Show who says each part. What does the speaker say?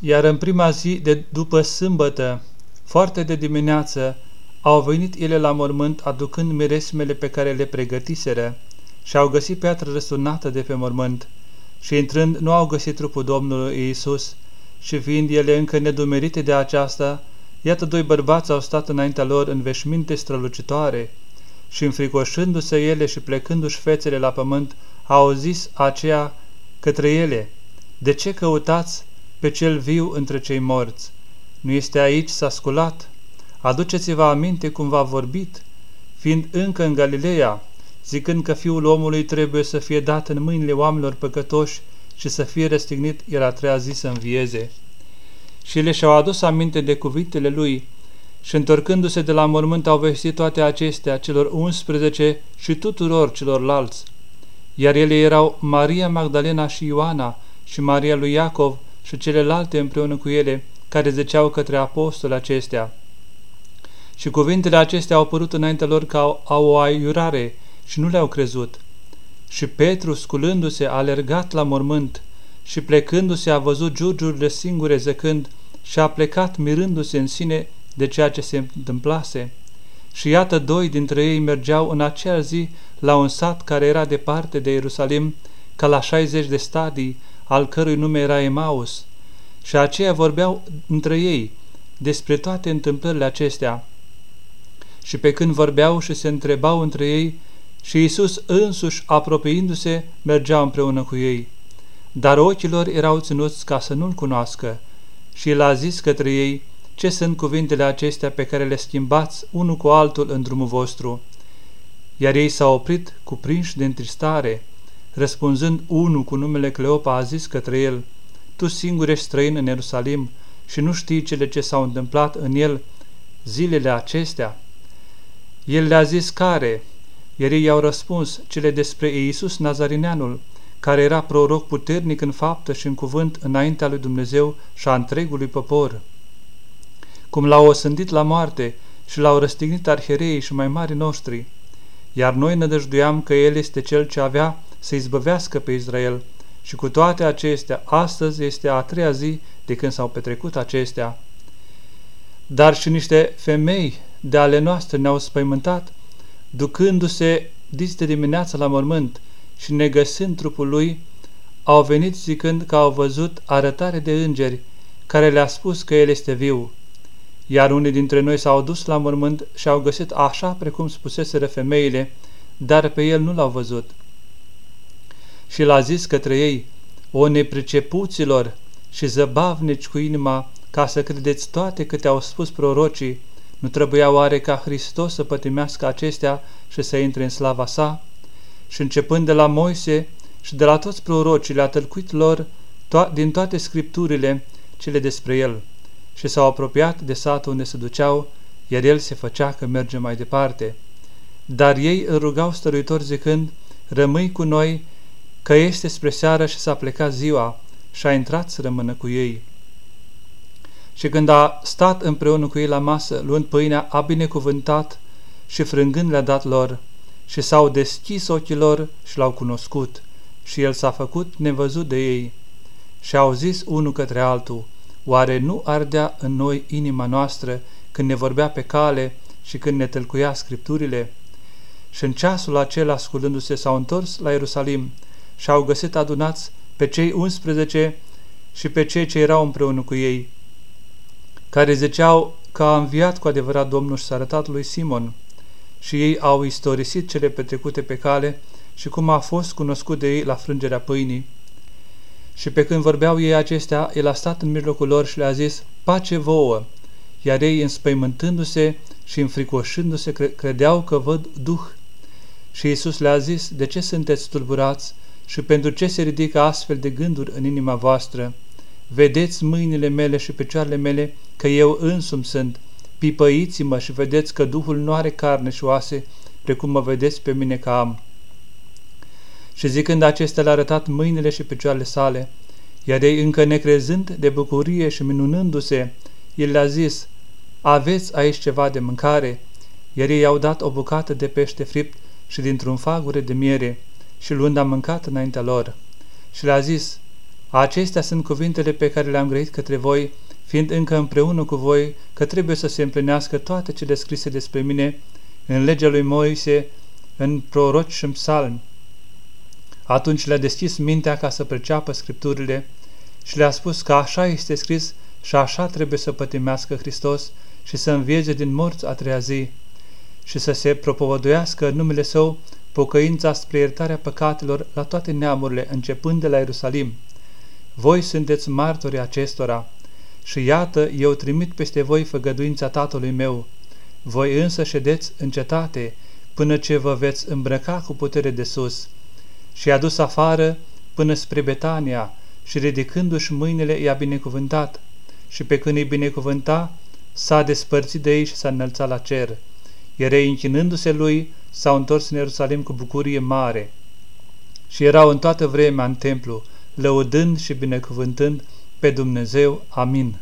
Speaker 1: Iar în prima zi de după sâmbătă, foarte de dimineață, au venit ele la mormânt aducând miresmele pe care le pregătiseră și au găsit piatră răsunată de pe mormânt și intrând nu au găsit trupul Domnului Iisus și fiind ele încă nedumerite de aceasta, iată doi bărbați au stat înaintea lor în veșminte strălucitoare și înfricoșându-se ele și plecându-și fețele la pământ, au zis aceea către ele, De ce căutați pe cel viu între cei morți? Nu este aici, s-a sculat? Aduceți-vă aminte cum v-a vorbit, fiind încă în Galileea, zicând că Fiul omului trebuie să fie dat în mâinile oamenilor păcătoși și să fie răstignit, el a treia zi să învieze. Și le și-au adus aminte de cuvintele lui și întorcându-se de la mormânt au vestit toate acestea celor 11 și tuturor celorlalți. Iar ele erau Maria Magdalena și Ioana și Maria lui Iacov și celelalte împreună cu ele, care zeceau către apostoli acestea. Și cuvintele acestea au părut înaintea lor ca au o aiurare și nu le-au crezut. Și Petru, sculându-se, a alergat la mormânt și plecându-se a văzut giurgiurile singure zăcând și a plecat mirându-se în sine de ceea ce se întâmplase. Și iată doi dintre ei mergeau în acea zi la un sat care era departe de Ierusalim, ca la 60 de stadii, al cărui nume era Emaus. Și aceia vorbeau între ei despre toate întâmplările acestea. Și pe când vorbeau și se întrebau între ei, și Isus însuși, apropiindu-se, mergea împreună cu ei. Dar ochii lor erau ținuți ca să nu-L cunoască și El a zis către ei, ce sunt cuvintele acestea pe care le schimbați unul cu altul în drumul vostru? Iar ei s-au oprit cuprinși de întristare. Răspunzând unul cu numele Cleopa a zis către el, Tu singur ești străin în Ierusalim și nu știi cele ce s-au întâmplat în el zilele acestea? El le-a zis care? Iar ei i-au răspuns cele despre Iisus Nazarineanul, care era proroc puternic în faptă și în cuvânt înaintea lui Dumnezeu și a întregului popor. Cum l-au osândit la moarte și l-au răstignit arhereii și mai mari noștri, iar noi nădăjduiam că El este Cel ce avea să izbăvească pe Israel și cu toate acestea, astăzi este a treia zi de când s-au petrecut acestea. Dar și niște femei de ale noastre ne-au spăimântat ducându-se dis de dimineață la mormânt și negăsând trupul lui, au venit zicând că au văzut arătare de îngeri, care le-a spus că el este viu. Iar unii dintre noi s-au dus la mormânt și au găsit așa precum spuseseră femeile, dar pe el nu l-au văzut. Și l-a zis către ei, o nepricepuților și zăbavnici cu inima, ca să credeți toate câte au spus prorocii, nu trebuia oare ca Hristos să pătimească acestea și să intre în slava sa? Și începând de la Moise și de la toți prorocii le-a tălcuit lor to- din toate scripturile cele despre el și s-au apropiat de satul unde se duceau, iar el se făcea că merge mai departe. Dar ei îl rugau stăruitor zicând, rămâi cu noi, că este spre seară și s-a plecat ziua și a intrat să rămână cu ei. Și când a stat împreună cu ei la masă, luând pâinea, a binecuvântat și frângând le-a dat lor și s-au deschis ochii lor și l-au cunoscut și el s-a făcut nevăzut de ei. Și au zis unul către altul, oare nu ardea în noi inima noastră când ne vorbea pe cale și când ne tălcuia scripturile? Și în ceasul acela, ascultându-se, s-au întors la Ierusalim și au găsit adunați pe cei 11 și pe cei ce erau împreună cu ei care ziceau că a înviat cu adevărat Domnul și s-a arătat lui Simon și ei au istorisit cele petrecute pe cale și cum a fost cunoscut de ei la frângerea pâinii. Și pe când vorbeau ei acestea, el a stat în mijlocul lor și le-a zis, pace vouă, iar ei înspăimântându-se și înfricoșându-se credeau că văd Duh. Și Iisus le-a zis, de ce sunteți tulburați și pentru ce se ridică astfel de gânduri în inima voastră? Vedeți mâinile mele și picioarele mele că eu însumi sunt. Pipăiți-mă și vedeți că Duhul nu are carne și oase, precum mă vedeți pe mine că am. Și zicând acestea le-a arătat mâinile și picioarele sale, iar ei încă necrezând de bucurie și minunându-se, el le-a zis, aveți aici ceva de mâncare? Iar ei i-au dat o bucată de pește fript și dintr-un fagure de miere și luând a mâncat înaintea lor. Și le-a zis, Acestea sunt cuvintele pe care le-am grăit către voi, fiind încă împreună cu voi, că trebuie să se împlinească toate cele scrise despre mine în legea lui Moise, în proroci și în psalmi. Atunci le-a deschis mintea ca să perceapă scripturile și le-a spus că așa este scris și așa trebuie să pătimească Hristos și să învieze din morți a treia zi și să se propovăduiască în numele Său pocăința spre iertarea păcatelor la toate neamurile, începând de la Ierusalim. Voi sunteți martori acestora și iată, eu trimit peste voi făgăduința Tatălui meu. Voi însă ședeți în cetate până ce vă veți îmbrăca cu putere de sus. Și a dus afară până spre Betania și ridicându-și mâinile i-a binecuvântat. Și pe când îi binecuvânta, s-a despărțit de ei și s-a înălțat la cer. Iar ei, închinându-se lui, s-au întors în Ierusalim cu bucurie mare. Și erau în toată vremea în templu, lăudând și binecuvântând pe Dumnezeu. Amin.